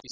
Oh,